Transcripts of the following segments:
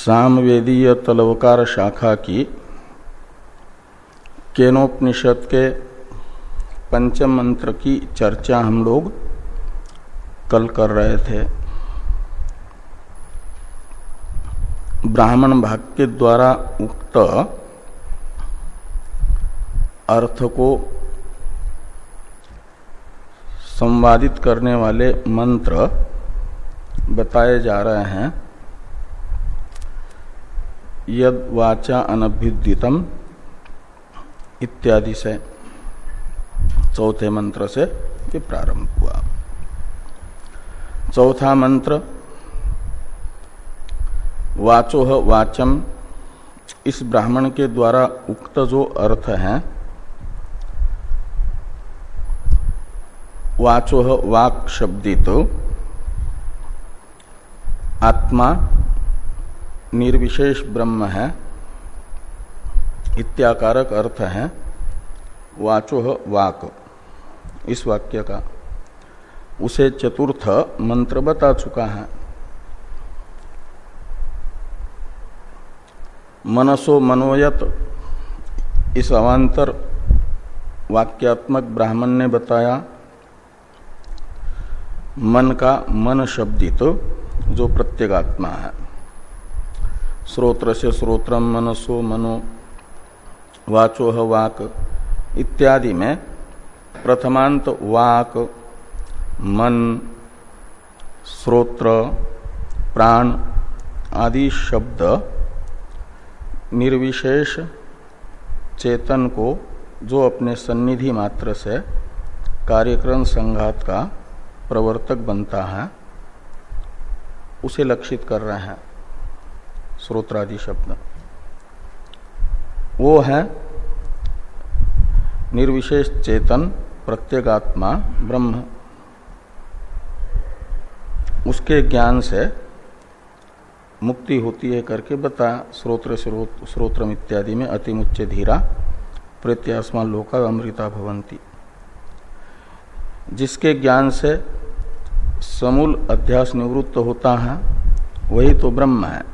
सामवेदीय तलवकार शाखा की केनोपनिषद के पंचम मंत्र की चर्चा हम लोग कल कर रहे थे। ब्राह्मण भाग के द्वारा उक्त अर्थ को संवादित करने वाले मंत्र बताए जा रहे हैं। यद वाचा अनभ्युदितम इत्यादि से चौथे मंत्र से ये प्रारंभ हुआ। चौथा मंत्र, वाचोह वाचम, इस ब्राह्मण के द्वारा उक्त जो अर्थ है, वाचोह वाक शब्दित, आत्मा निर्विशेष ब्रह्म है, इत्याकारक अर्थ है, वाचोह वाक। इस वाक्य का। उसे चतुर्थ मंत्र बता चुका है। मनसो मनोयत, इस अवान्तर वाक्यात्मक ब्राह्मण ने बताया, मन का मन शब्दित, जो प्रत्येगात्मा है। श्रोत्र से श्रोत्रम मनसो मनो वाचोह वाक, इत्यादि में प्रथमांत वाक, मन, श्रोत्र, प्राण आदि शब्द निर्विशेष चेतन को जो अपने सन्निधि मात्र से कार्यक्रम संघात का प्रवर्तक बनता है, उसे लक्षित कर रहे हैं। श्रोत्रादि शब्द। वो है निर्विशेष चेतन प्रत्येगात्मा ब्रह्म। उसके ज्ञान से मुक्ति होती है करके बता, स्रोत्र स्रोत्रम इत्यादि में अतिमुच्च धीरा प्रत्यास्मा लोका अमृता भवंती। जिसके ज्ञान से समूल अध्यास निवृत्त होता है, वही तो ब्रह्म है।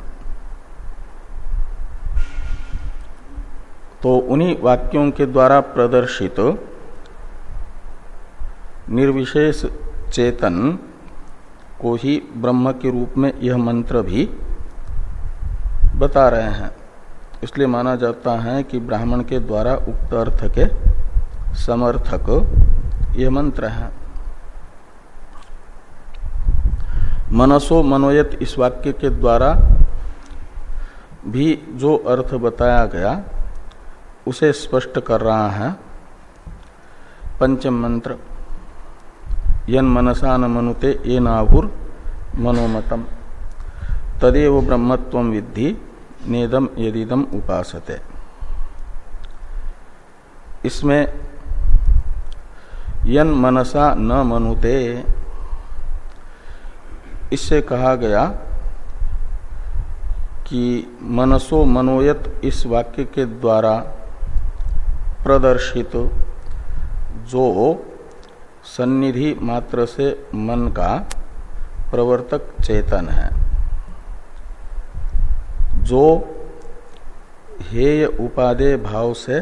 तो उन्हीं वाक्यों के द्वारा प्रदर्शित निर्विशेष चेतन को ही ब्रह्म के रूप में यह मंत्र भी बता रहे हैं। इसलिए माना जाता है कि ब्राह्मण के द्वारा उक्त अर्थ के समर्थक यह मंत्र है। मनसो मनोयत इस वाक्य के द्वारा भी जो अर्थ बताया गया उसे स्पष्ट कर रहा है। पंचम मंत्र। यन मनसा न मनुते ये नाभुर मनोमतम। तदेव ब्रह्मत्व विद्धि नेदम यदिदम उपासते। इसमें यन मनसा न मनुते, इससे कहा गया कि मनसो मनोयत इस वाक्य के द्वारा प्रदर्शित जो सन्निधि मात्र से मन का प्रवर्तक चेतन है, जो हेय उपादेय भाव से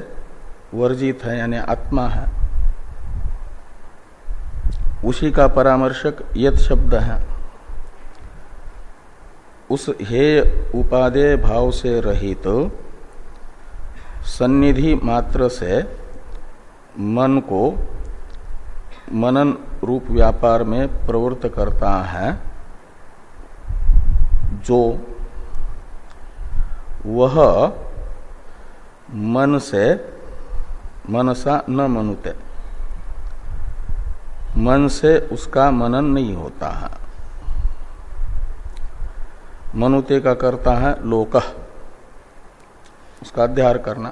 वर्जित है, यानी आत्मा है, उसी का परामर्शक यद शब्द है। उस हेय उपादेय भाव से रहित तो सन्निधि मात्र से मन को मनन रूप व्यापार में प्रवृत्त करता है, जो वह मन से मनसा न मनुते। मन से उसका मनन नहीं होता है। मनुते का करता है लोक। उसका अध्यार करना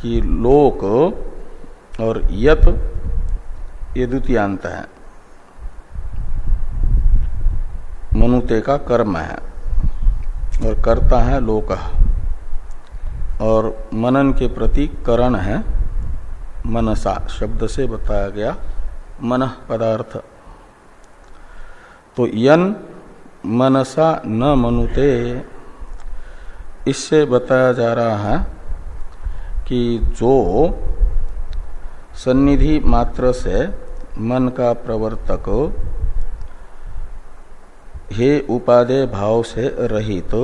कि लोक और यत ये द्वितीयांत है। मनुते का कर्म है और करता है लोक। और मनन के प्रति करण है मनसा, शब्द से बताया गया मन पदार्थ। तो यन मनसा न मनुते इससे बताया जा रहा है कि जो सन्निधि मात्र से मन का प्रवर्तक हे उपादेय भाव से रहित तो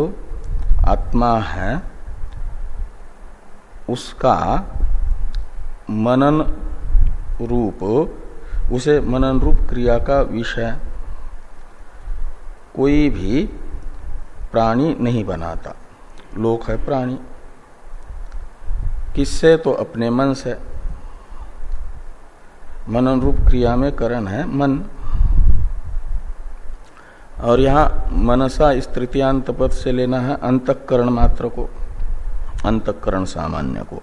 आत्मा है, उसका मनन रूप, उसे मनन रूप क्रिया का विषय कोई भी प्राणी नहीं बनाता। लोक है प्राणी। किससे तो अपने मन से। मनन रूप क्रिया में करण है मन। और यहाँ मनसा इस तृतीयांत पद से लेना है अंतकरण मात्र को, अंतकरण सामान्य को।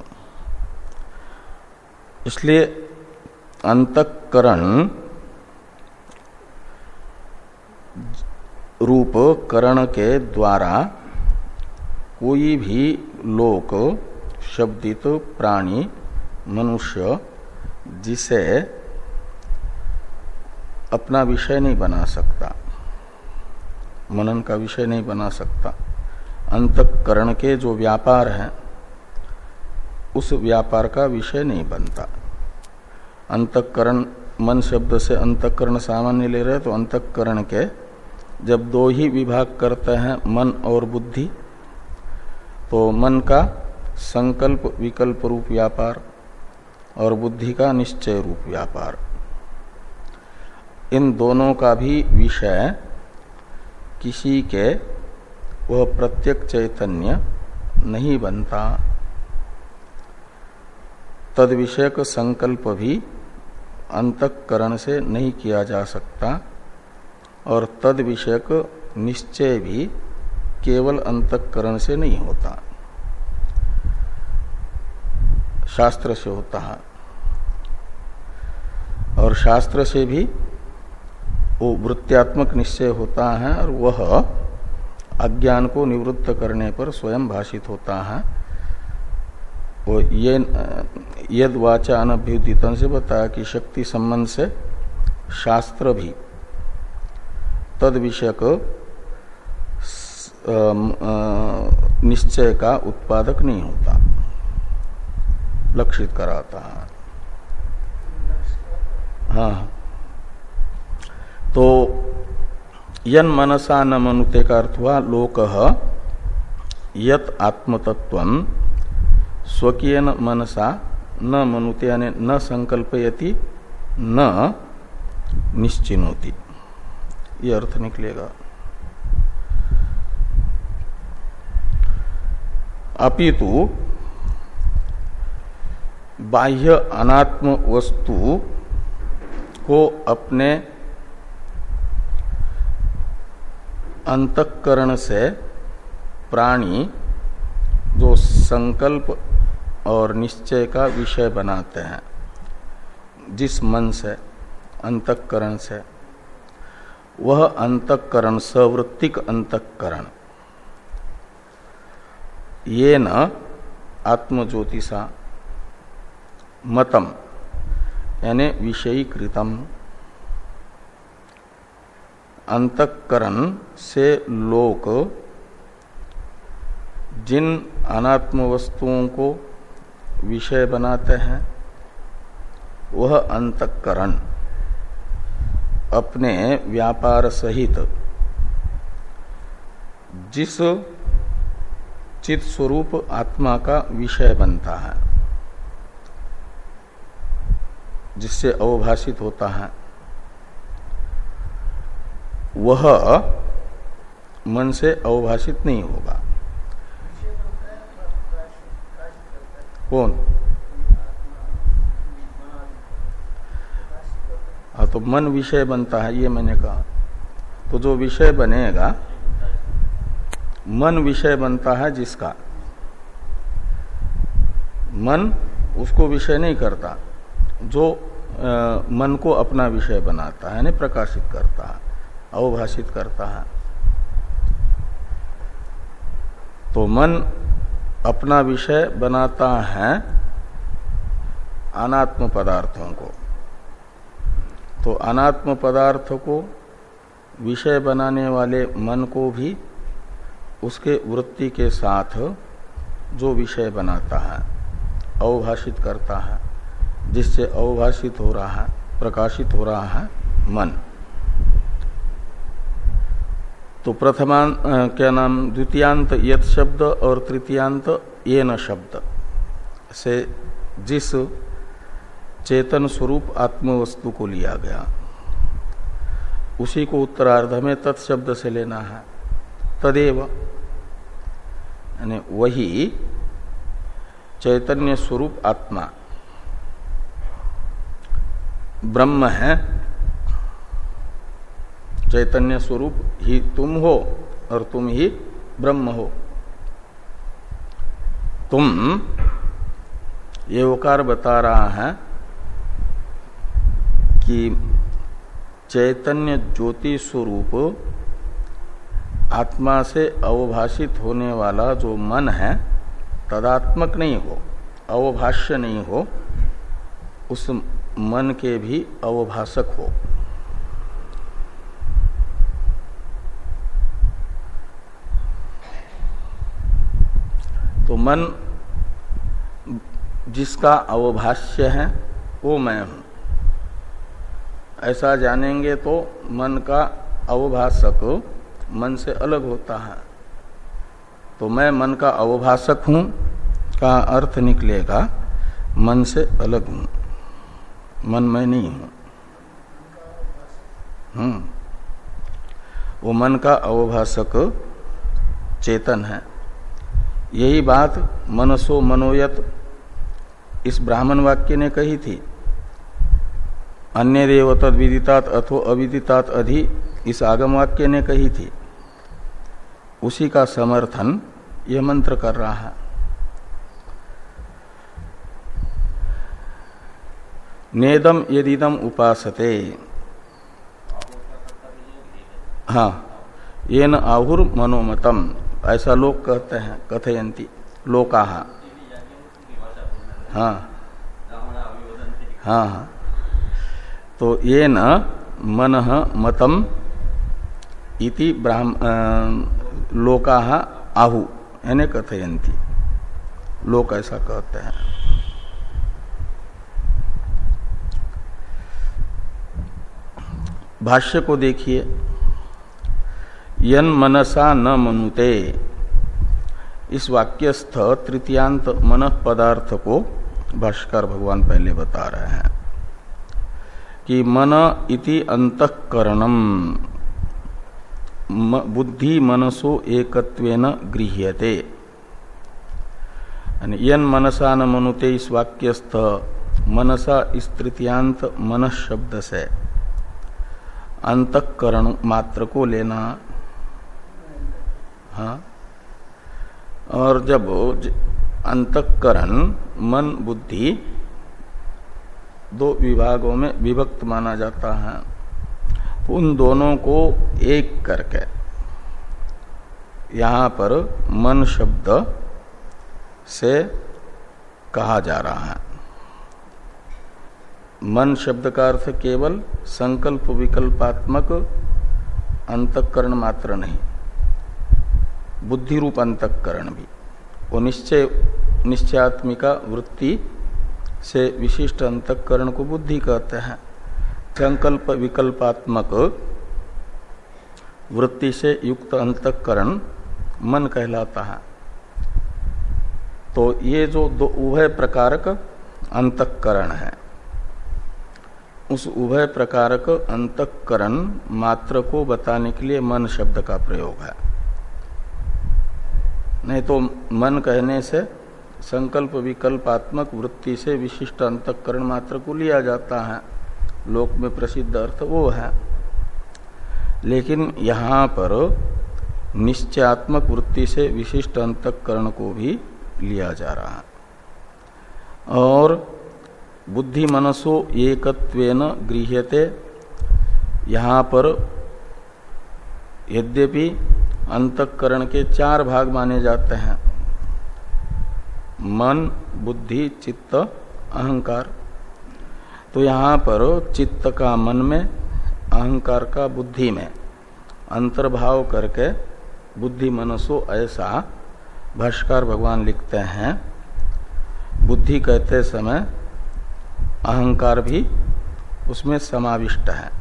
इसलिए अंतकरण रूप करण के द्वारा कोई भी लोक, शब्दित प्राणी, मनुष्य, जिसे अपना विषय नहीं बना सकता, मनन का विषय नहीं बना सकता, अंतकरण के जो व्यापार हैं, उस व्यापार का विषय नहीं बनता। अंतकरण, मन शब्द से अंतकरण सामान्य ले रहे तो अंतकरण के जब दो ही विभाग करते हैं, मन और बुद्धि तो मन का संकल्प विकल्प रूप व्यापार और बुद्धि का निश्चय रूप व्यापार। इन दोनों का भी विषय किसी के वह प्रत्यक चैतन्य नहीं बनता। तद विषयक संकल्प भी अंतकरण से नहीं किया जा सकता और तद विषयक निश्चय भी केवल अंतकरण से नहीं होता। शास्त्र से होता है। और शास्त्र से भी वो वृत्त्यात्मक निश्चय होता है और वह अज्ञान को निवृत्त करने पर स्वयं भाषित होता है। वो ये, यद वाचा अनभ्युदितन से बताया कि शक्ति संबंध से शास्त्र भी तद विषयक निश्चय का उत्पादक नहीं होता। लक्षित कराता है। हाँ। तो यन मनसा न मनुते का अर्थ हुआ, लोक यत आत्मतत्व स्वकीय मनसा न मनुते यानी न संकल्पयति, न निश्चिनोति। ये अर्थ निकलेगा। अपितु बाह्य अनात्म वस्तु को अपने अंतकरण से प्राणी जो संकल्प और निश्चय का विषय बनाते हैं, जिस मन से, अंतकरण से, वह अंतकरण, सवृत्तिक अंतकरण। ये न आत्मज्योतिषा मतम, यानी विषयीकृतम। अंतकरण से लोक, जिन अनात्म वस्तुओं को विषय बनाते हैं, वह अंतकरण, अपने व्यापार सहित। जिस चित स्वरूप आत्मा का विषय बनता है, जिससे अवभाषित होता है। वह मन से अवभाषित नहीं होगा। कौन? हाँ तो मन विषय बनता है, ये मैंने कहा। तो जो विषय बनेगा मन विषय बनता है जिसका। मन उसको विषय नहीं करता जो आ, मन को अपना विषय बनाता है यानी प्रकाशित करता है अवभाषित करता है। तो मन अपना विषय बनाता है अनात्म पदार्थों को। तो अनात्म पदार्थ को विषय बनाने वाले मन को भी उसके वृत्ति के साथ जो विषय बनाता है, अवभाषित करता है, जिससे अवभाषित हो रहा है, प्रकाशित हो रहा है मन। तो प्रथमान क्या नाम, द्वितीयांत यत शब्द और तृतीयांत ये न शब्द से जिस चेतन स्वरूप आत्मवस्तु को लिया गया, उसी को उत्तरार्ध में तत्शब्द से लेना है। तदेव यानी वही चैतन्य स्वरूप आत्मा। ब्रह्म है, चैतन्य स्वरूप ही तुम हो और तुम ही ब्रह्म हो। तुम, ये उकार बता रहा है कि चैतन्य ज्योति स्वरूप आत्मा से अवभाषित होने वाला जो मन है, तदात्मक नहीं हो, अवभाष्य नहीं हो, उस मन के भी अवभाषक हो। तो मन जिसका अवभाष्य है, वो मैं हूँ। ऐसा जानेंगे तो मन का अवभाषक मन से अलग होता है। तो मैं मन का अवभाषक हूँ, का अर्थ निकलेगा, मन से अलग हूँ। मन मैं नहीं हूँ। हम्म। वो मन का अवभाषक चेतन है। यही बात मनसो मनोयत इस ब्राह्मण वाक्य ने कही थी। अन्य देव तद विदितात अथो अविदितात अधि इस आगम वाक्य ने कही थी। उसी का समर्थन यह मंत्र कर रहा है। नेदम यदिदम उपासते। हाँ ये न आहुर मनोमतम, ऐसा लोग कहते हैं कथयंती लोका। हाँ। हाँ हाँ। तो ये न मन मतम इति ब्राह्म लोका आहु यानी कथयंती लोक ऐसा कहते हैं। भाष्य को देखिए। यन मनसा न मनुते। इस वाक्यस्थ तृतीयांत मन पदार्थ को भाष्कर भगवान पहले बता रहे हैं कि मन इति अंतकरणम। बुद्धि मनसो एकत्वेन गृह्यते। यन मनसा न मनुते इस वाक्यस्थ, मनसा इस तृतीयांत मन शब्द से अंतकरण मात्र को लेना। हाँ। और जब अंतकरण, मन, बुद्धि, दो विभागों में विभक्त माना जाता है। उन दोनों को एक करके। यहाँ पर मन शब्द से कहा जा रहा है। मन शब्द का अर्थ केवल संकल्प विकल्पात्मक अंतकरण मात्र नहीं बुद्धि रूप अंतकरण भी। वो निश्चय, निश्चयात्मिका वृत्ति से विशिष्ट अंतकरण को बुद्धि कहते हैं। संकल्प विकल्पात्मक वृत्ति से युक्त अंतकरण मन कहलाता है। तो ये जो दो उभय प्रकारक अंतकरण है, उस उभय प्रकारक अंतकरण मात्र को बताने के लिए मन शब्द का प्रयोग है। नहीं तो मन कहने से संकल्प विकल्पात्मक वृत्ति से विशिष्ट अंतकरण मात्र को लिया जाता है। लोक में प्रसिद्ध अर्थ वो है। लेकिन यहाँ पर निश्चयात्मक वृत्ति से विशिष्ट अंतकरण को भी लिया जा रहा है। और बुद्धि मनसो एकत्वेन गृह्यते। यहाँ पर यद्यपि अंतकरण के चार भाग माने जाते हैं। मन, बुद्धि, चित्त, अहंकार। तो यहाँ पर चित्त का मन में, अहंकार का बुद्धि में, अंतर्भाव करके बुद्धि मनसो ऐसा, भाष्कर भगवान लिखते हैं, बुद्धि कहते समय अहंकार भी उसमें समाविष्ट है,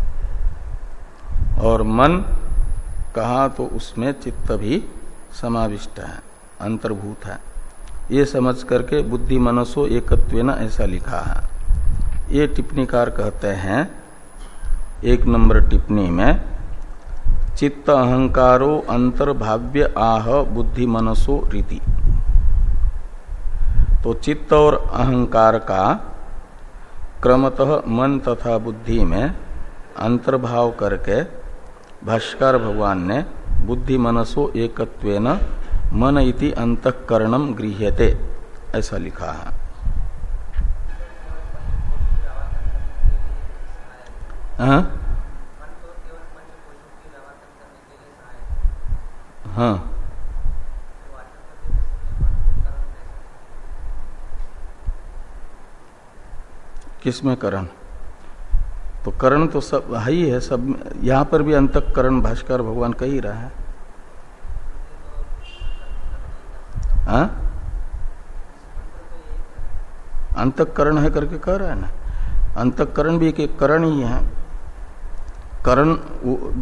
और मन कहा तो उसमें चित्त भी समाविष्ट है, अंतर्भूत है। ये समझ करके बुद्धि मनसो एकत्व ऐसा लिखा है। ये टिप्पणीकार कहते हैं, एक नंबर टिप्पणी में, चित्त अहंकारो अंतर्भाव्य आह बुद्धि मनसो रीति। तो चित्त और अहंकार का क्रमतः मन तथा बुद्धि में अंतर्भाव करके भाष्कर भगवान ने बुद्धि मनसो एकत्वेन मन इति अंतकरणम गृह्यते, ऐसा लिखा है। हाँ? हाँ। किसमें करण? तो करण तो सब है ही है सब यहाँ पर भी अंतकरण भाष्कर भगवान कह ही रहा है। हाँ? अंतकरण है करके कह रहा है ना? अंतकरण भी एक करण ही है। करण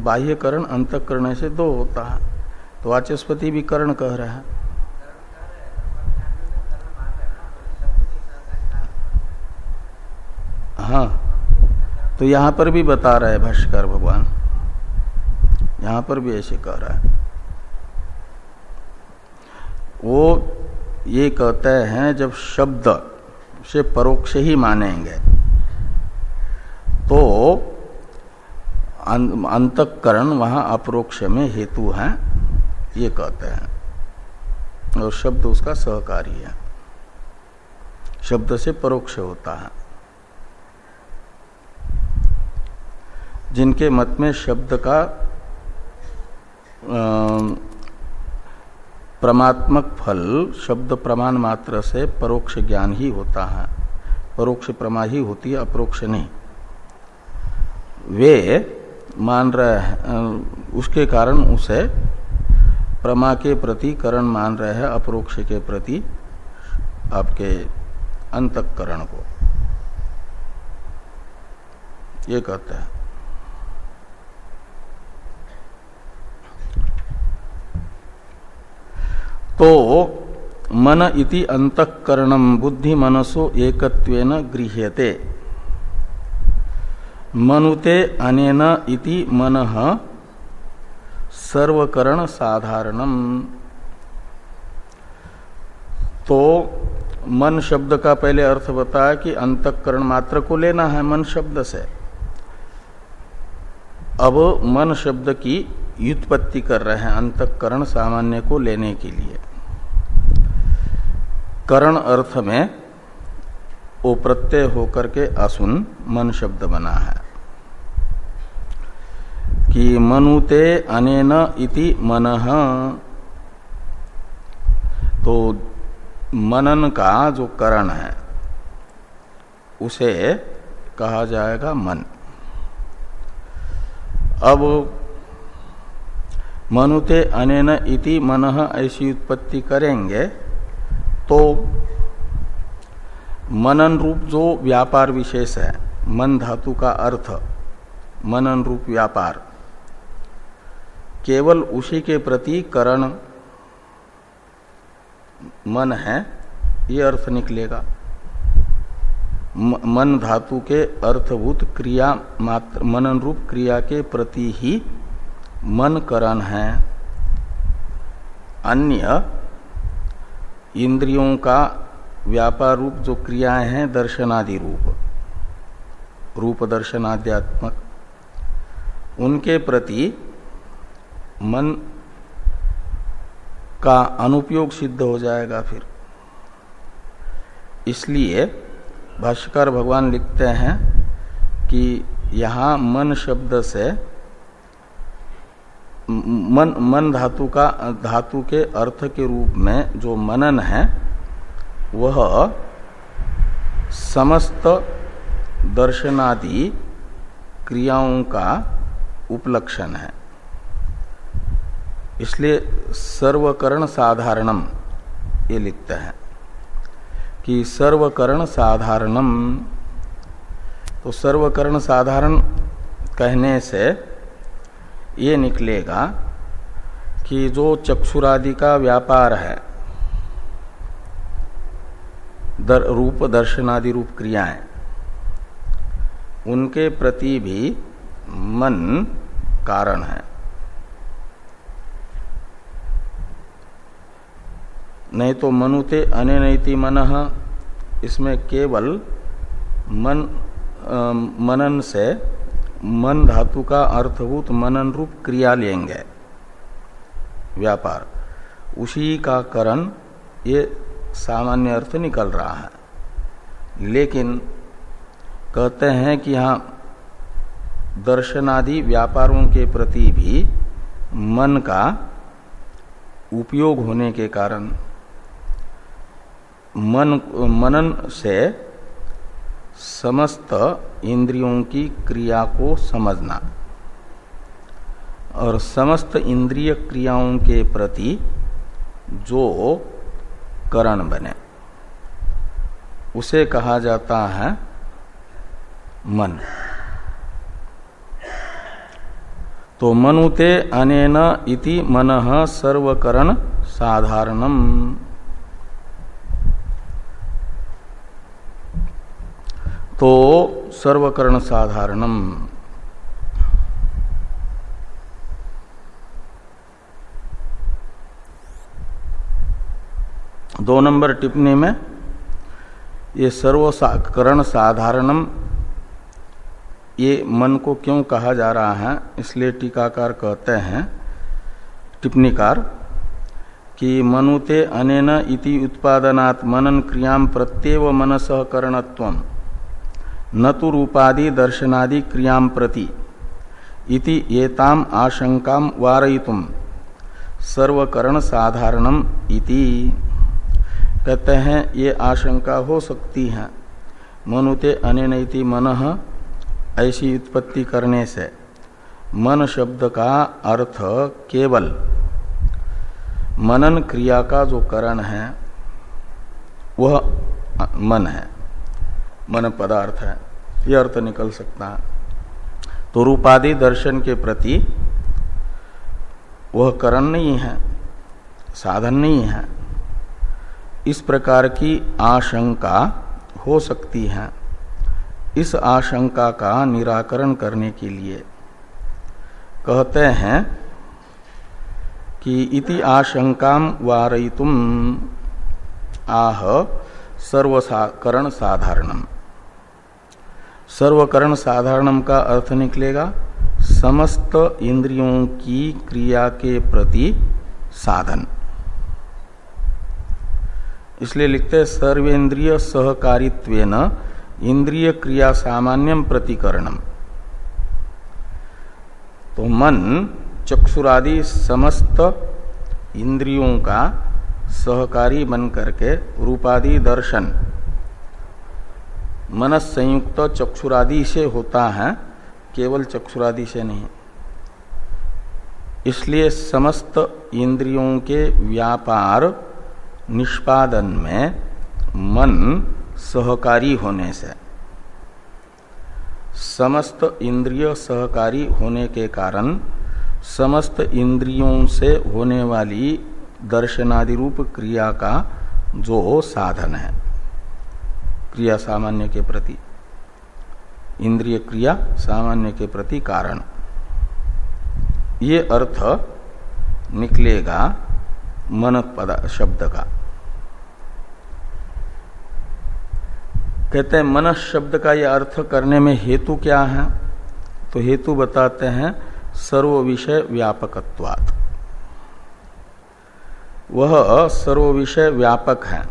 बाह्य करण अंतकरण से दो होता है। तो वाचस्पति भी करण कह रहा है। हाँ तो यहाँ पर भी बता रहा है भाष्कर भगवान। यहाँ पर भी ऐसे कह रहा है। वो ये कहते हैं, जब शब्द से परोक्ष ही मानेंगे तो अंतकरण वहाँ अपरोक्ष में हेतु है, ये कहते हैं। और शब्द उसका सहकारी है। शब्द से परोक्ष होता है। जिनके मत में शब्द का प्रमात्मक फल, शब्द प्रमाण मात्र से परोक्ष ज्ञान ही होता है। परोक्ष प्रमा ही होती है, अप्रोक्ष नहीं। वे मान रहे हैं। उसके कारण उसे प्रमा के प्रति करण मान रहे हैं, अपरोक्ष के प्रति आपके अंतकरण को। ये कहते हैं। तो मन इति अंतकरणम बुद्धि मनसो एकत्वेन गृह्यते। मनुते अनेन इति मन सर्वकरण साधारणम। तो मन शब्द का पहले अर्थ बताया कि अंतकरण मात्र को लेना है मन शब्द से। अब मन शब्द की युत्पत्ति कर रहे हैं अंतकरण सामान्य को लेने के लिए। करण अर्थ में वो प्रत्यय होकर के असुन मन शब्द बना है। कि मनुते अनेन इति मन। तो मनन का जो करण है, उसे कहा जाएगा मन। अब मनुते अनेन इति मन ऐसी उत्पत्ति करेंगे तो मनन रूप जो व्यापार विशेष है, मन धातु का अर्थ, मनन रूप व्यापार। केवल उसी के प्रति करण मन है, ये अर्थ निकलेगा। मन धातु के अर्थभूत क्रिया मात्र, मनन रूप क्रिया के प्रति ही मन करण है। अन्य इंद्रियों का व्यापार रूप जो क्रियाएँ हैं, दर्शनादि रूप। रूप दर्शनाद्यात्मक उनके प्रति मन का अनुपयोग सिद्ध हो जाएगा फिर। इसलिए भाष्यकार भगवान लिखते हैं कि यहाँ मन शब्द से मन मन धातु का, धातु के अर्थ के रूप में जो मनन है वह समस्त दर्शनादि क्रियाओं का उपलक्षण है। इसलिए सर्वकरण साधारणम ये लिखते हैं कि सर्वकरण साधारणम तो सर्वकरण साधारण कहने से ये निकलेगा कि जो चक्षुरादि का व्यापार है दर, रूप दर्शनादि रूप क्रियाएँ उनके प्रति भी मन कारण है। नहीं तो मनुते अनैति मन इसमें केवल मन आ, मनन से मन धातु का अर्थभूत मनन रूप क्रिया लेंगे। व्यापार। उसी का करण ये सामान्य अर्थ निकल रहा है। लेकिन कहते हैं कि यहाँ दर्शनादि व्यापारों के प्रति भी मन का उपयोग होने के कारण मन, मनन से समस्त इंद्रियों की क्रिया को समझना और समस्त इंद्रिय क्रियाओं के प्रति जो करण बने। उसे कहा जाता है मन। तो मनुते अनेन इति मन सर्वकरण साधारणम। तो सर्वकरण साधारणम। दो नंबर टिप्पणी में, ये सर्वकरण साधारणम, ये मन को क्यों कहा जा रहा है, इसलिए टीकाकार कहते हैं, टिप्पणीकार, कि मनुते अनेन इति उत्पादनात् मनन क्रियाम प्रत्येव मनस करणत्वम न तो रूपादि दर्शनादि क्रियाम प्रति, इति एताम आशंकाम वारयितुम सर्वकरण साधारणम इति। कहते हैं, ये आशंका हो सकती है। मनुते अनेनति मन, ऐसी उत्पत्ति करने से। मन शब्द का अर्थ केवल। मनन क्रिया का जो करण है, वह मन है। मन पदार्थ है यह अर्थ निकल सकता। है तो रूपादि दर्शन के प्रति वह करण नहीं है, साधन नहीं है। इस प्रकार की आशंका हो सकती है। इस आशंका का निराकरण करने के लिए कहते हैं कि इति आशंकाम वारयितुम आह सर्वकरण साधारणम। सर्वकरण साधारणम का अर्थ निकलेगा, समस्त इंद्रियों की क्रिया के प्रति साधन। इसलिए लिखते हैं, सर्वेन्द्रिय सहकारित्व इंद्रिय क्रिया सामान्यम प्रतिकरणम। तो मन, चक्षुरादि समस्त इंद्रियों का सहकारी बन करके रूपादि दर्शन, मनस संयुक्त चक्षुरादि से होता है, केवल चक्षुरादि से नहीं। इसलिए समस्त इंद्रियों के व्यापार निष्पादन में मन सहकारी होने से, समस्त इंद्रिय सहकारी होने के कारण, समस्त इंद्रियों से होने वाली दर्शनादि रूप क्रिया का जो साधन है, क्रिया सामान्य के प्रति, इंद्रिय क्रिया सामान्य के प्रति कारण, ये अर्थ निकलेगा मन पद शब्द का। कहते हैं मन शब्द का यह अर्थ करने में हेतु क्या है? तो हेतु बताते हैं, सर्व विषय व्यापकत्वात्। वह सर्व विषय व्यापक है।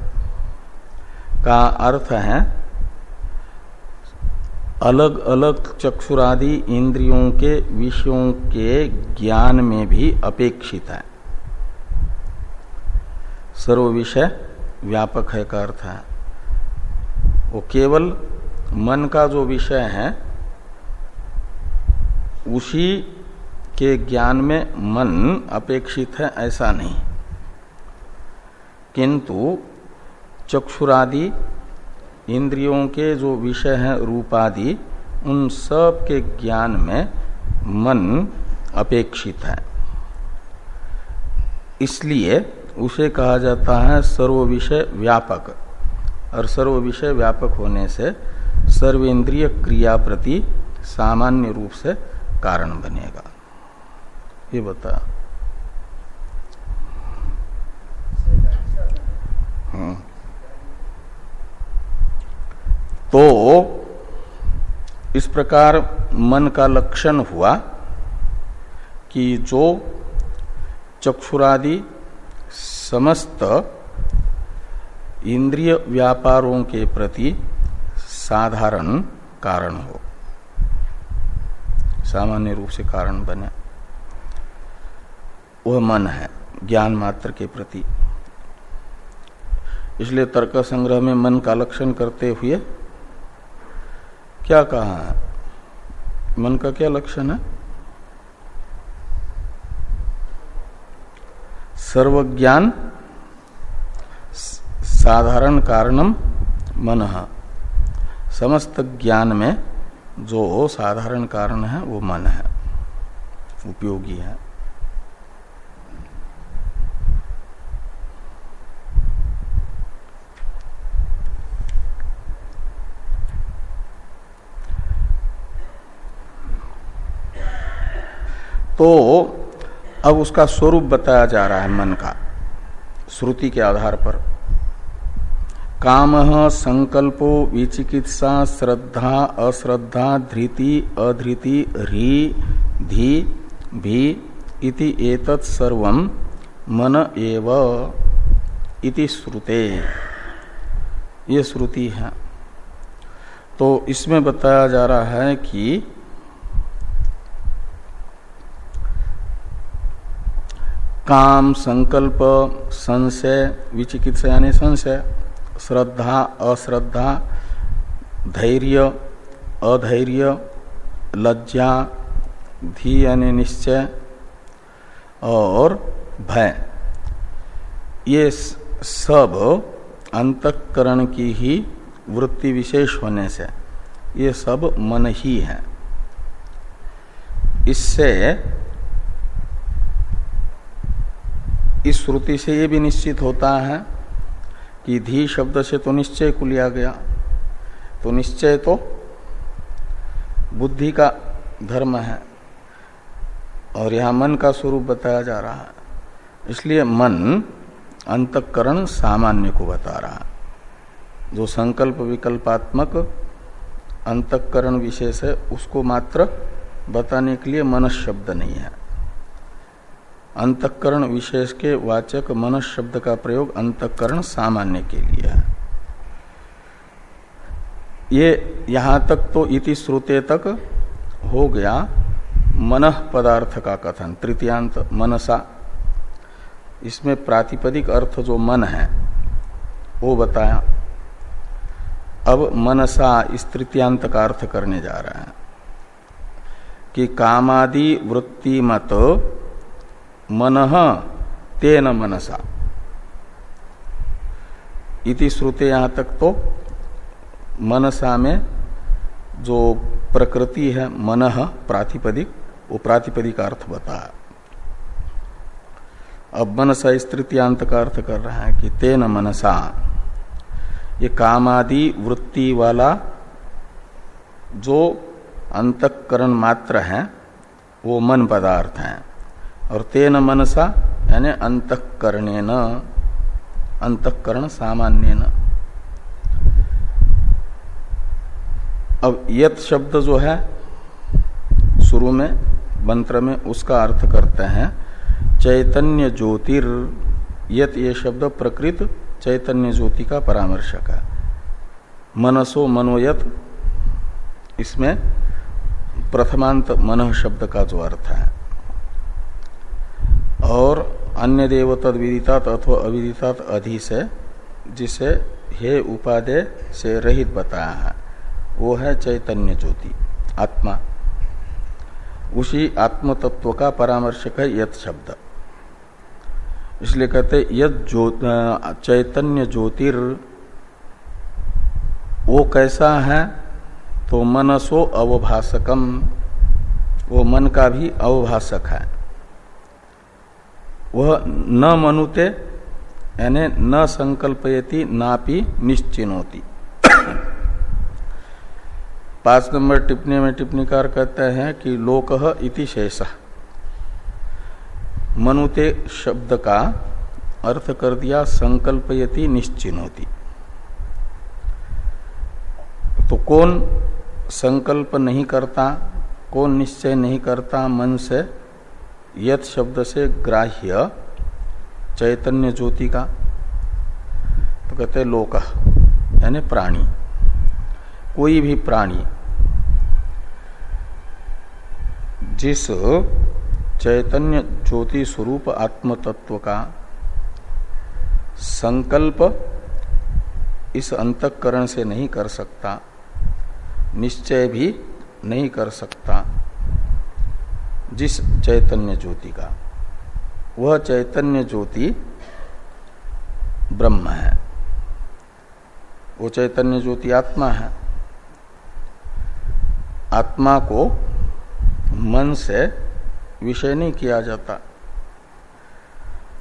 का अर्थ है, अलग अलग चक्षुरादि इंद्रियों के विषयों के ज्ञान में भी अपेक्षित है। सर्व विषय व्यापक है का अर्थ है। वो केवल मन का जो विषय है, उसी के ज्ञान में मन अपेक्षित है, ऐसा नहीं। किंतु चक्षुरादि, इंद्रियों के जो विषय हैं, रूपादि, उन सब के ज्ञान में मन अपेक्षित है। इसलिए उसे कहा जाता है सर्व विषय व्यापक। और सर्व विषय व्यापक होने से सर्वेंद्रिय क्रिया प्रति सामान्य रूप से कारण बनेगा ये बता हम्म। तो इस प्रकार मन का लक्षण हुआ कि जो चक्षुरादि समस्त इंद्रिय व्यापारों के प्रति साधारण कारण हो। सामान्य रूप से कारण बने। वह मन है, ज्ञान मात्र के प्रति। इसलिए तर्क संग्रह में मन का लक्षण करते हुए क्या कहा है? मन का क्या लक्षण है? सर्वज्ञान साधारण कारणम मन। समस्त ज्ञान में जो साधारण कारण है, वो मन है। उपयोगी है। तो अब उसका स्वरूप बताया जा रहा है मन का, श्रुति के आधार पर। काम संकल्पो विचिकित्सा श्रद्धा, अश्रद्धा, धृति, अधृति ह्री धी, भी इति एतत् सर्वम मन एव इति श्रुते। ये श्रुति है। तो इसमें बताया जा रहा है कि काम, संकल्प, संशय, विचिकित्सा यानी संशय श्रद्धा, अश्रद्धा, धैर्य, अधैर्य, लज्जा धी यानी निश्चय और भय। ये सब अंतकरण की ही वृत्ति विशेष होने से ये सब मन ही है। इससे इस श्रुति से ये भी निश्चित होता है कि धी शब्द से तो निश्चय को लिया गया। तो निश्चय तो बुद्धि का धर्म है। और यहाँ मन का स्वरूप बताया जा रहा है। इसलिए मन अंतकरण सामान्य को बता रहा है। जो संकल्प विकल्पात्मक अंतकरण विशेष है, उसको मात्र बताने के लिए मन शब्द नहीं है। अंतकरण विशेष के वाचक मन शब्द का प्रयोग अंतकरण सामान्य के लिए है। ये यहाँ तक तो इति श्रुते तक हो गया मन पदार्थ का कथन, तृतीयांत मनसा। इसमें प्रातिपदिक अर्थ जो मन है, वो बताया। अब मनसा इस तृतीयांत का अर्थ करने जा रहा है कि कामादि वृत्ति मत मन, तेन मनसा। इति श्रुते यहाँ तक तो मनसा में जो प्रकृति है, मन, प्रातिपदिक, वो प्रातिपदिक अर्थ बता अब मनसा इस तृतीयांत का अर्थ कर रहा है कि तेन मनसा, ये कामादि वृत्ति वाला जो अंतकरण मात्र है, वो मन पदार्थ है। और तेन मनसा, यानी अंतकरणे न अंतकरण सामान्य न अब यत शब्द जो है, शुरू में, मंत्र में, उसका अर्थ करते हैं, चैतन्य ज्योतिर, यत ये शब्द प्रकृत चैतन्य ज्योति का परामर्शक है। मनसो मनोयत, इसमें प्रथमांत मन शब्द का जो अर्थ है। अन्य देव तद विदितात अथवा अविदितात अधि से, जिसे हे उपादेय से रहित बताया है। वो है चैतन्य ज्योति, आत्मा। उसी आत्म तत्व का परामर्शक है यथ शब्द। इसलिए कहते यद जो चैतन्य ज्योतिर, वो कैसा है? तो मनसो अवभाषकम। वो मन का भी अवभाषक है। वह न मनुते, यानी न संकल्पयति, नापि निश्चिनोति। पाँच नंबर टिप्पणी में टिप्पणीकार कहते हैं कि लोक इति शेष। मनुते शब्द का अर्थ कर दिया, संकल्पयति, निश्चिनोति। तो कौन संकल्प नहीं करता, कौन निश्चय नहीं करता, मन से यथ शब्द से ग्राह्य चैतन्य ज्योति का। तो कहते लोक, यानी प्राणी। कोई भी प्राणी जिस चैतन्य ज्योति स्वरूप आत्म तत्व का संकल्प इस अंतकरण से नहीं कर सकता, निश्चय भी नहीं कर सकता जिस चैतन्य ज्योति का, वह चैतन्य ज्योति ब्रह्म है। वो चैतन्य ज्योति आत्मा है। आत्मा को मन से विषय नहीं किया जाता।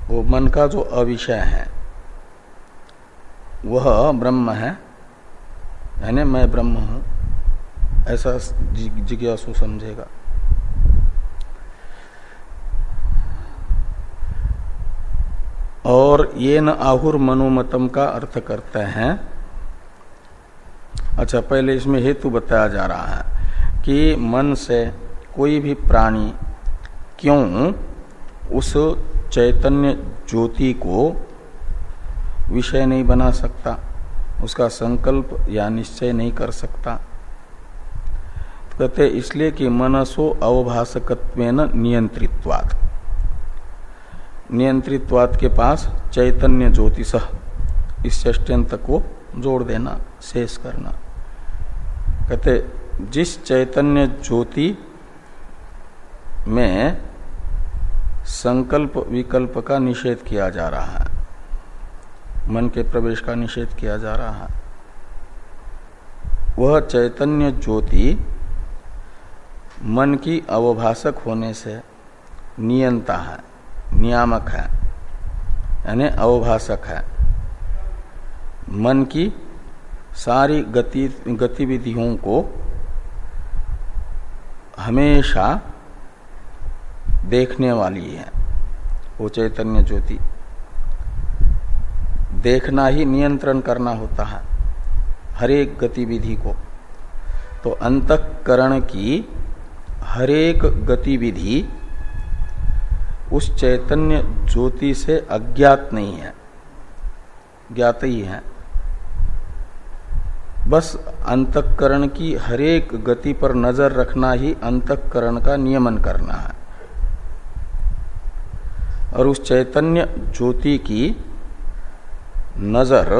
वो मन का जो अविषय है, वह ब्रह्म है। यानी मैं ब्रह्म हूँ, ऐसा जिज्ञासु समझेगा। और ये न आहुर मनोमतम का अर्थ करते हैं। अच्छा पहले इसमें हेतु बताया जा रहा है कि मन से कोई भी प्राणी क्यों उस चैतन्य ज्योति को विषय नहीं बना सकता, उसका संकल्प या निश्चय नहीं कर सकता। तो कहते इसलिए कि मनसो अवभाषकत्व नियंत्रित्वात्। नियंत्रित्वाद के पास चैतन्य ज्योतिष इस षष्ट्यंत को जोड़ देना, शेष करना। कहते, जिस चैतन्य ज्योति में संकल्प विकल्प का निषेध किया जा रहा है, मन के प्रवेश का निषेध किया जा रहा है, वह चैतन्य ज्योति मन की अवभाषक होने से नियंता है। नियामक है, यानी अवभाषक है। मन की सारी गति, गतिविधियों को हमेशा देखने वाली है, वो चैतन्य ज्योति। देखना ही नियंत्रण करना होता है, हरेक गतिविधि को। तो अंतकरण की हरेक गतिविधि उस चैतन्य ज्योति से अज्ञात नहीं है। ज्ञात ही है। बस अंतकरण की हरेक गति पर नज़र रखना ही अंतकरण का नियमन करना है। और उस चैतन्य ज्योति की नज़र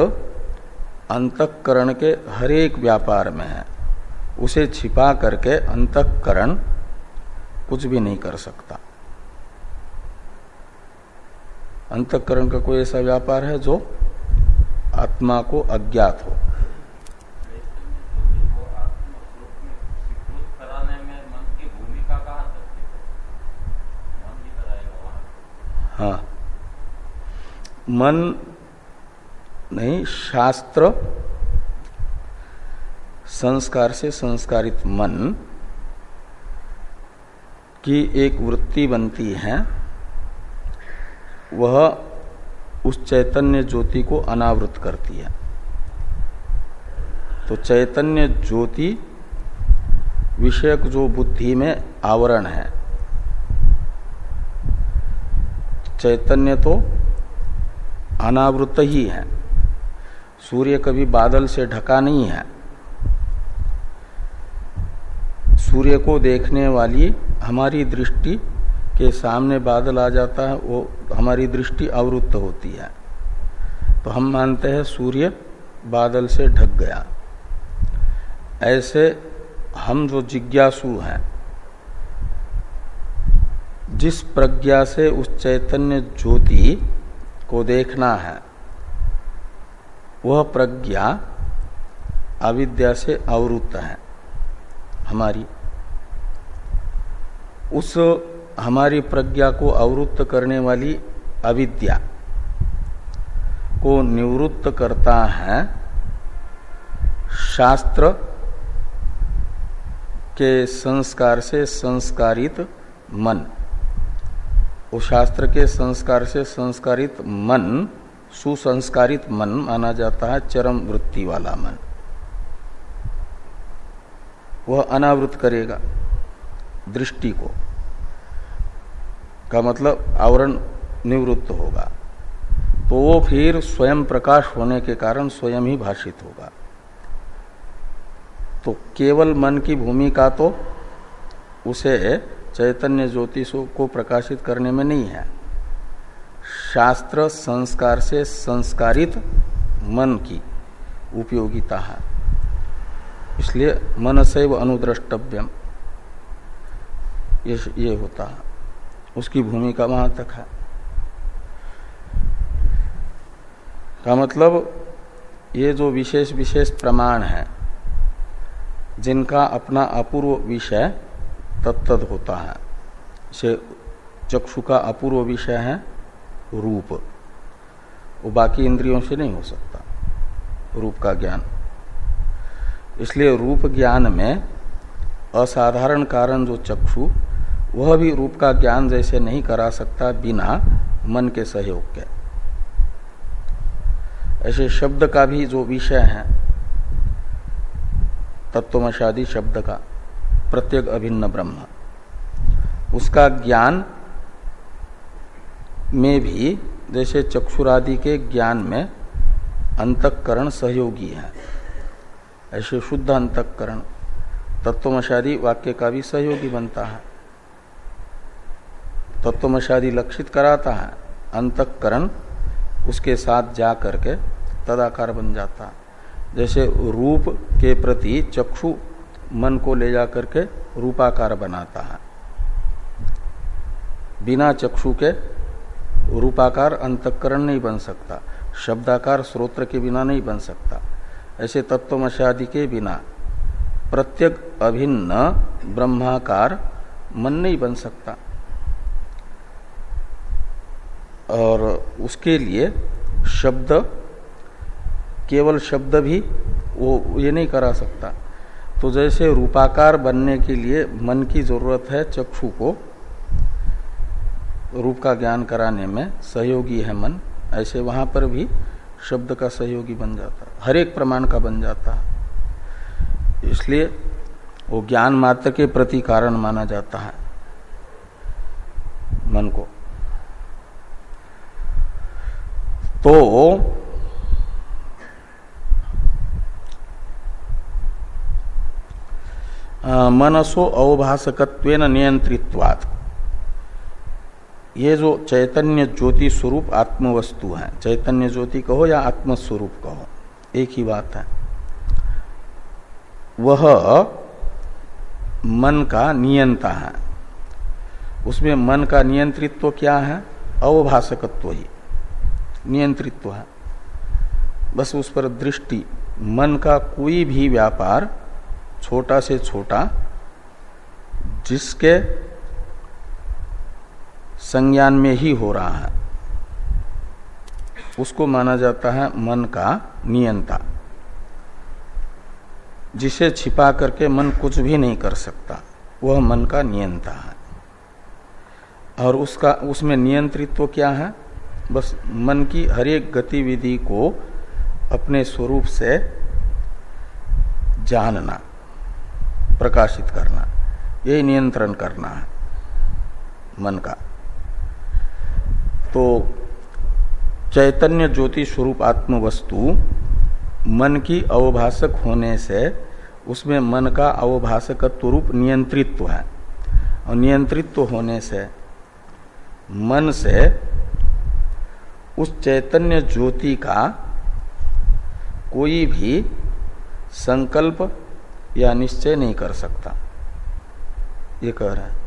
अंतकरण के हरेक व्यापार में है। उसे छिपा करके अंतकरण कुछ भी नहीं कर सकता। अंतकरण का कोई ऐसा व्यापार है जो आत्मा को अज्ञात हो? हाँ। मन नहीं, शास्त्र संस्कार से संस्कारित मन की एक वृत्ति बनती है। वह उस चैतन्य ज्योति को अनावृत करती है। तो चैतन्य ज्योति विषयक जो बुद्धि में आवरण है, चैतन्य तो अनावृत ही है। सूर्य कभी बादल से ढका नहीं है। सूर्य को देखने वाली हमारी दृष्टि के सामने बादल आ जाता है, वो हमारी दृष्टि अवरुद्ध होती है। तो हम मानते हैं सूर्य बादल से ढक गया। ऐसे हम जो जिज्ञासु हैं, जिस प्रज्ञा से उस चैतन्य ज्योति को देखना है, वह प्रज्ञा अविद्या से अवरुद्ध है हमारी। उस हमारी प्रज्ञा को अवरुद्ध करने वाली अविद्या को निवृत्त करता है शास्त्र के संस्कार से संस्कारित मन। वो शास्त्र के संस्कार से संस्कारित मन, सुसंस्कारित मन माना जाता है चरम वृत्ति वाला मन। वह अनावृत करेगा दृष्टि को। का मतलब आवरण निवृत्त होगा। तो वो फिर स्वयं प्रकाश होने के कारण स्वयं ही भाषित होगा। तो केवल मन की भूमिका तो उसे चैतन्य ज्योतिष को प्रकाशित करने में नहीं है। शास्त्र संस्कार से संस्कारित मन की उपयोगिता है। इसलिए मन सैव अनुद्रष्टव्यम ये होता है। उसकी भूमिका वहाँ तक है। का मतलब ये जो विशेष विशेष प्रमाण है, जिनका अपना अपूर्व विषय तत्त होता है। से चक्षु का अपूर्व विषय है, रूप। वो बाकी इंद्रियों से नहीं हो सकता, रूप का ज्ञान। इसलिए रूप ज्ञान में असाधारण कारण जो चक्षु वह भी रूप का ज्ञान जैसे नहीं करा सकता बिना मन के सहयोग के। ऐसे शब्द का भी जो विषय है, तत्वमशादी शब्द का, प्रत्येक अभिन्न ब्रह्म। उसका ज्ञान में भी जैसे चक्षुरादि के ज्ञान में अंतकरण सहयोगी है। ऐसे शुद्ध अंतकरण, तत्वमशादी वाक्य का भी सहयोगी बनता है। तत्वमशादी लक्षित कराता है, अंतकरण उसके साथ जा करके तदाकार बन जाता जैसे रूप के प्रति चक्षु मन को ले जा करके रूपाकार बनाता है। बिना चक्षु के रूपाकार अंतकरण नहीं बन सकता, शब्दाकार स्रोत्र के बिना नहीं बन सकता। ऐसे तत्वमशादि के बिना प्रत्येक अभिन्न ब्रह्माकार मन नहीं बन सकता। और उसके लिए शब्द, केवल शब्द भी वो, ये नहीं करा सकता। तो जैसे रूपाकार बनने के लिए मन की ज़रूरत है चक्षु को, रूप का ज्ञान कराने में सहयोगी है मन, ऐसे वहाँ पर भी शब्द का सहयोगी बन जाता है, हर एक प्रमाण का बन जाता है। इसलिए वो ज्ञान मात्र के प्रति कारण माना जाता है मन को। तो मनसो अवभाषकत्व नियंत्रित्वात्। ये जो चैतन्य ज्योति स्वरूप आत्मवस्तु है, चैतन्य ज्योति कहो या आत्मस्वरूप कहो, एक ही बात है। वह मन का नियंता है। उसमें मन का नियंत्रित्व क्या है? अवभाषकत्व ही। नियंत्रित्व। है बस उस पर दृष्टि। मन का कोई भी व्यापार छोटा से छोटा, जिसके संज्ञान में ही हो रहा है, उसको माना जाता है मन का नियंता, जिसे छिपा करके मन कुछ भी नहीं कर सकता। वह मन का नियंता है। और उसका, उसमें नियंत्रित्व क्या है? बस मन की हर एक गतिविधि को अपने स्वरूप से जानना, प्रकाशित करना, यही नियंत्रण करना है मन का। तो चैतन्य ज्योति स्वरूप आत्म वस्तु मन की अवभाषक होने से उसमें मन का अवभाषकत्व रूप नियंत्रित्व है। और नियंत्रित्व होने से मन से उस चैतन्य ज्योति का कोई भी संकल्प या निश्चय नहीं कर सकता। ये कह रहा है।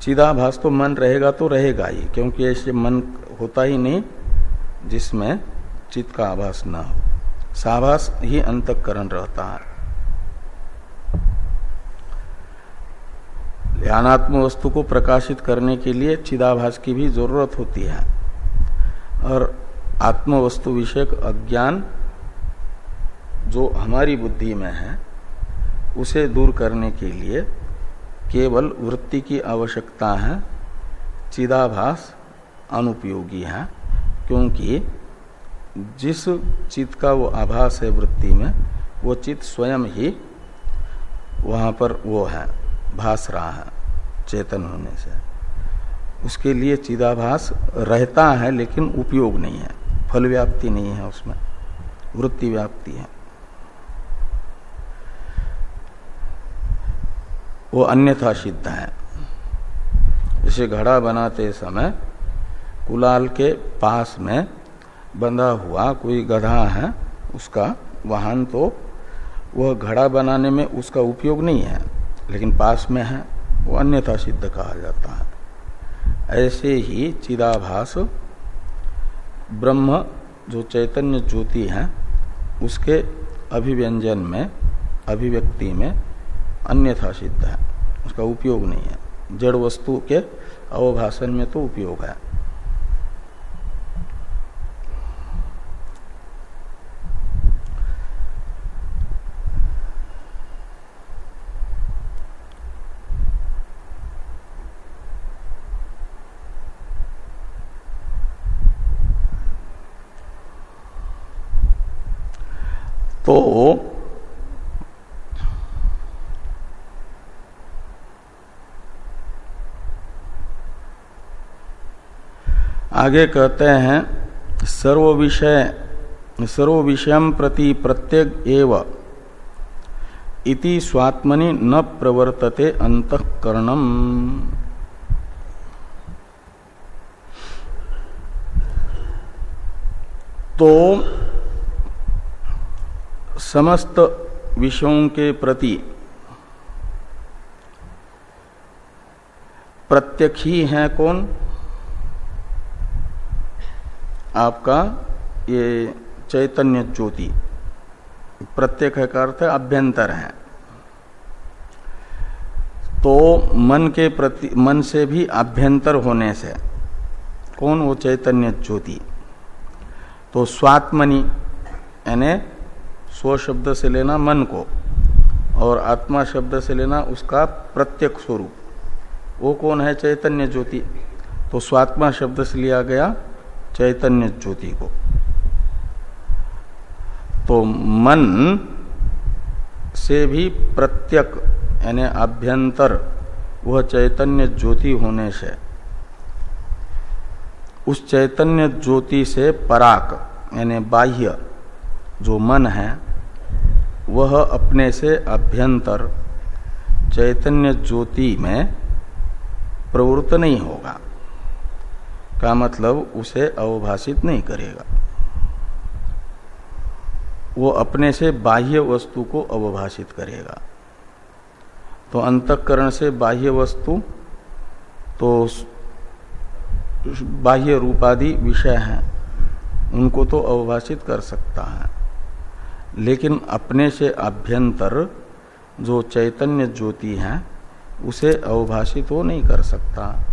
चिदाभास तो मन रहेगा तो रहेगा ही, क्योंकि ऐसे मन होता ही नहीं जिसमें चित्त का आभास ना हो। साभास ही अंतकरण रहता है। ज्ञानात्म वस्तु को प्रकाशित करने के लिए चिदाभास की भी ज़रूरत होती है। और आत्म वस्तु विषयक अज्ञान जो हमारी बुद्धि में है, उसे दूर करने के लिए केवल वृत्ति की आवश्यकता है। चिदाभास अनुपयोगी है, क्योंकि जिस चित्त का वो आभास है वृत्ति में, वो चित्त स्वयं ही वहाँ पर वो है। भास रहा है, चेतन होने से। उसके लिए चिदाभास रहता है, लेकिन उपयोग नहीं है। फल व्याप्ति नहीं है उसमें, वृत्ति व्याप्ति है। वो अन्यथा सिद्ध है। जैसे घड़ा बनाते समय कुलाल के पास में बंधा हुआ कोई गधा है, उसका वाहन तो वह घड़ा बनाने में उसका उपयोग नहीं है। लेकिन पास में है, वो अन्यथा सिद्ध कहा जाता है। ऐसे ही चिदाभास, ब्रह्म जो चैतन्य ज्योति है, उसके अभिव्यंजन में, अभिव्यक्ति में अन्यथा सिद्ध है। उसका उपयोग नहीं है। जड़ वस्तु के अवभाषण में तो उपयोग है। तो आगे कहते हैं, सर्व विषय सर्व विषय प्रति प्रत्येक एव। इति स्वात्मनि न प्रवर्तते अंतकरणम। तो समस्त विषयों के प्रति प्रत्यक्ष ही है कौन? आपका ये चैतन्य ज्योति। प्रत्येक है का अर्थ अभ्यंतर है। तो मन के प्रति, मन से भी अभ्यंतर होने से कौन वो चैतन्य ज्योति? तो स्वात्मनि, यानी स्व शब्द से लेना मन को और आत्मा शब्द से लेना उसका प्रत्यक स्वरूप। वो कौन है? चैतन्य ज्योति। तो स्वात्मा शब्द से लिया गया चैतन्य ज्योति को। तो मन से भी प्रत्यक, यानी अभ्यंतर, वह चैतन्य ज्योति होने से, उस चैतन्य ज्योति से पराक यानी बाह्य जो मन है, वह अपने से अभ्यंतर चैतन्य ज्योति में प्रवृत्त नहीं होगा। का मतलब उसे अवभाषित नहीं करेगा। वो अपने से बाह्य वस्तु को अवभाषित करेगा। तो अंतकरण से बाह्य वस्तु तो बाह्य रूपादि विषय हैं, उनको तो अवभाषित कर सकता है। लेकिन अपने से अभ्यंतर जो चैतन्य ज्योति है, उसे अवभाषित वो नहीं कर सकता।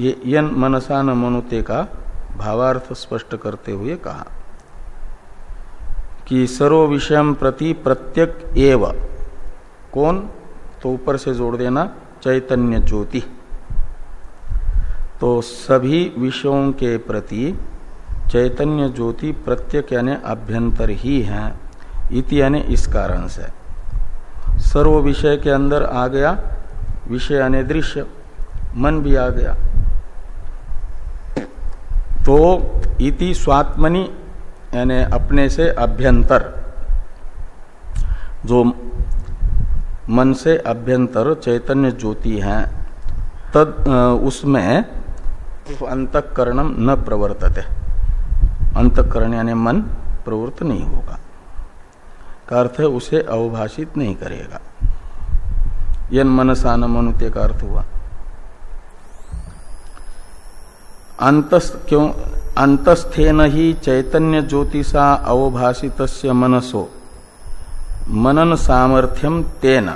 ये यन मनसा न मनुते का भावार्थ स्पष्ट करते हुए कहा कि सर्व विषय प्रति प्रत्यक एव। कौन? तो ऊपर से जोड़ देना, चैतन्य ज्योति। तो सभी विषयों के प्रति चैतन्य ज्योति प्रत्यक यानी अभ्यंतर ही है, इति यानी इस कारण से। सर्व विषय के अंदर आ गया, विषय यानी दृश्य, मन भी आ गया। तो इति स्वात्मनि यानी अपने से अभ्यंतर, जो मन से अभ्यंतर चैतन्य ज्योति है, तद उसमें अंतकरणम न प्रवर्तते। अंतकरण यानी मन प्रवृत्त नहीं होगा। का अर्थ है उसे अवभाषित नहीं करेगा। यन मनसा न मनुते का अर्थ हुआ। अंतस क्यों? अंतस्थेन ही चैतन्य ज्योतिषा अवभाषित मनसो। मनन सामर्थ्यम तेन।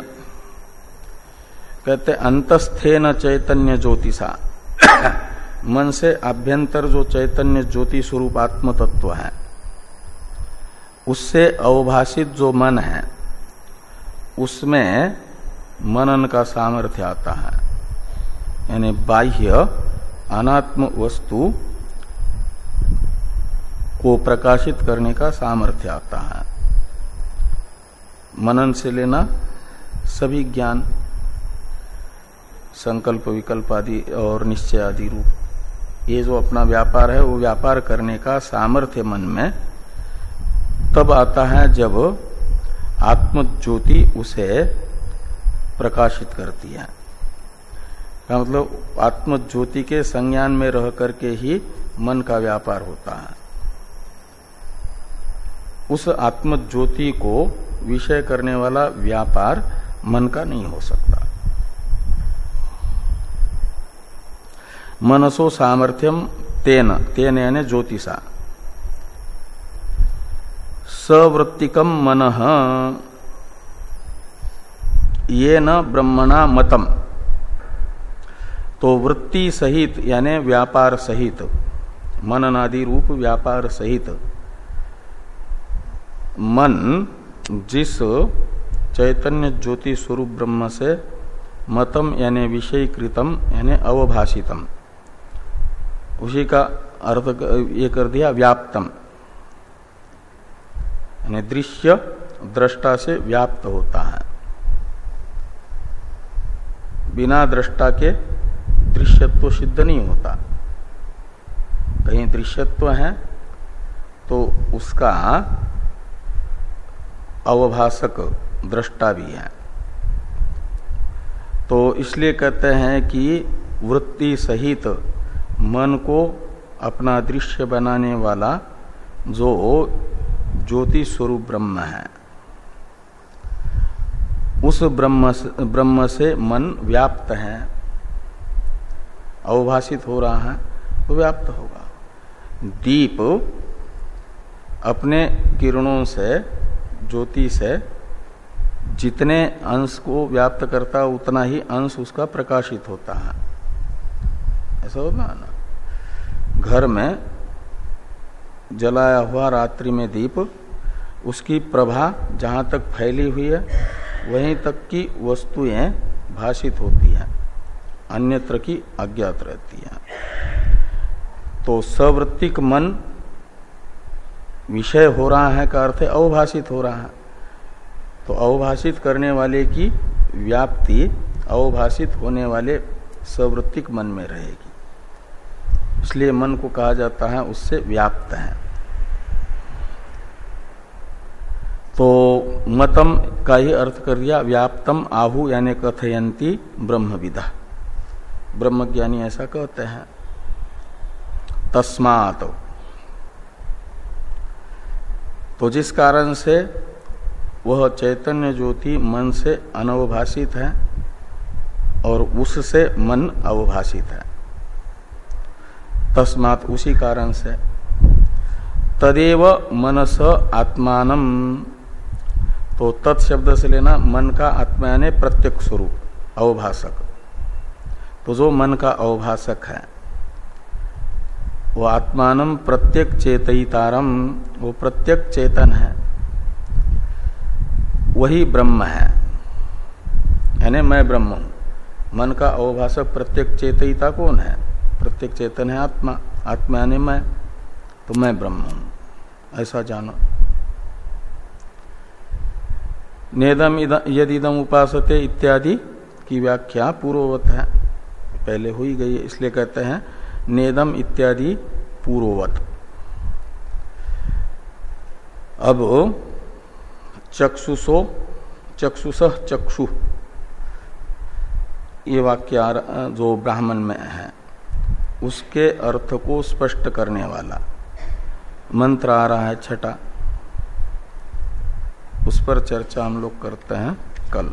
कहते अंतस्थेन चैतन्य ज्योतिषा। मन से अभ्यंतर जो चैतन्य ज्योति स्वरूप आत्म तत्व है, उससे अवभाषित जो मन है, उसमें मनन का सामर्थ्य आता है। यानी बाह्य अनात्म वस्तु को प्रकाशित करने का सामर्थ्य आता है। मनन से लेना सभी ज्ञान, संकल्प विकल्प आदि और निश्चय आदि रूप ये जो अपना व्यापार है, वो व्यापार करने का सामर्थ्य मन में तब आता है जब आत्मज्योति उसे प्रकाशित करती है। का मतलब आत्मज्योति के संज्ञान में रह करके ही मन का व्यापार होता है। उस आत्मज्योति को विषय करने वाला व्यापार मन का नहीं हो सकता। मनसो सामर्थ्यम तेन तेन यानी ज्योतिषा। सवृत्तिकम मन ये न ब्रह्मणा मतम। तो वृत्ति सहित, यानी व्यापार सहित, मननादि रूप व्यापार सहित, मन जिस चैतन्य ज्योति स्वरूप ब्रह्म से मतम यानी विषयीकृतम, यानी अवभाषितम। उसी का अर्थ ये कर दिया, व्याप्तम। यानी दृश्य दृष्टा से व्याप्त होता है। बिना दृष्टा के दृश्यत्व सिद्ध नहीं होता। कहीं दृश्यत्व है तो उसका अवभाषक दृष्टा भी है। तो इसलिए कहते हैं कि वृत्ति सहित मन को अपना दृश्य बनाने वाला जो ज्योति स्वरूप ब्रह्म है। उस ब्रह्म ब्रह्म से मन व्याप्त है। अवभाषित हो रहा है तो व्याप्त होगा। दीप अपने किरणों से, ज्योति से, जितने अंश को व्याप्त करता उतना ही अंश उसका प्रकाशित होता है। ऐसा होगा ना? घर में जलाया हुआ रात्रि में दीप, उसकी प्रभा जहाँ तक फैली हुई है, वहीं तक की वस्तुएँ भाषित होती हैं, अन्यत्र की अज्ञात रहती हैं। तो सवृत्तिक मन विषय हो रहा है का अर्थ अवभाषित हो रहा है। तो अवभाषित करने वाले की व्याप्ति, अवभाषित होने वाले सवृत्तिक मन में रहेगी। इसलिए मन को कहा जाता है, उससे व्याप्त है। तो मतम का ही अर्थ कर दिया, व्याप्तम आहु यानी कथयंती ब्रह्म विदा ब्रह्मज्ञानी ऐसा कहते हैं। तस्मात। तो जिस कारण से वह चैतन्य ज्योति मन से अनवभाषित है और उससे मन अवभाषित है। तस्मात उसी कारण से। तदेव मनस आत्मान तो तत्शब्द से लेना मन का आत्मा ने प्रत्यक्ष स्वरूप, अवभाषक। तो जो मन का अवभाषक है, वो आत्मान प्रत्यक चेतयितारम, वो प्रत्यक चेतन है। वही ब्रह्म है। यानी मैं ब्रह्म हूँ। मन का अवभाषक प्रत्यक चेतयिता कौन है? प्रत्येक चेतन है आत्मा आत्मा यानी मैं तो मैं ब्रह्म हूँ। ऐसा जानो। नेदम यदि इदम उपासते इत्यादि की व्याख्या पूर्ववत है। पहले हुई गई है इसलिए कहते हैं नेदम इत्यादि पूर्ववत। अब चक्षुषो, चक्षुष चक्षु। ये वाक्य जो ब्राह्मण में है। उसके अर्थ को स्पष्ट करने वाला। मंत्र आ रहा है छठा। उस पर चर्चा हम लोग करते हैं कल।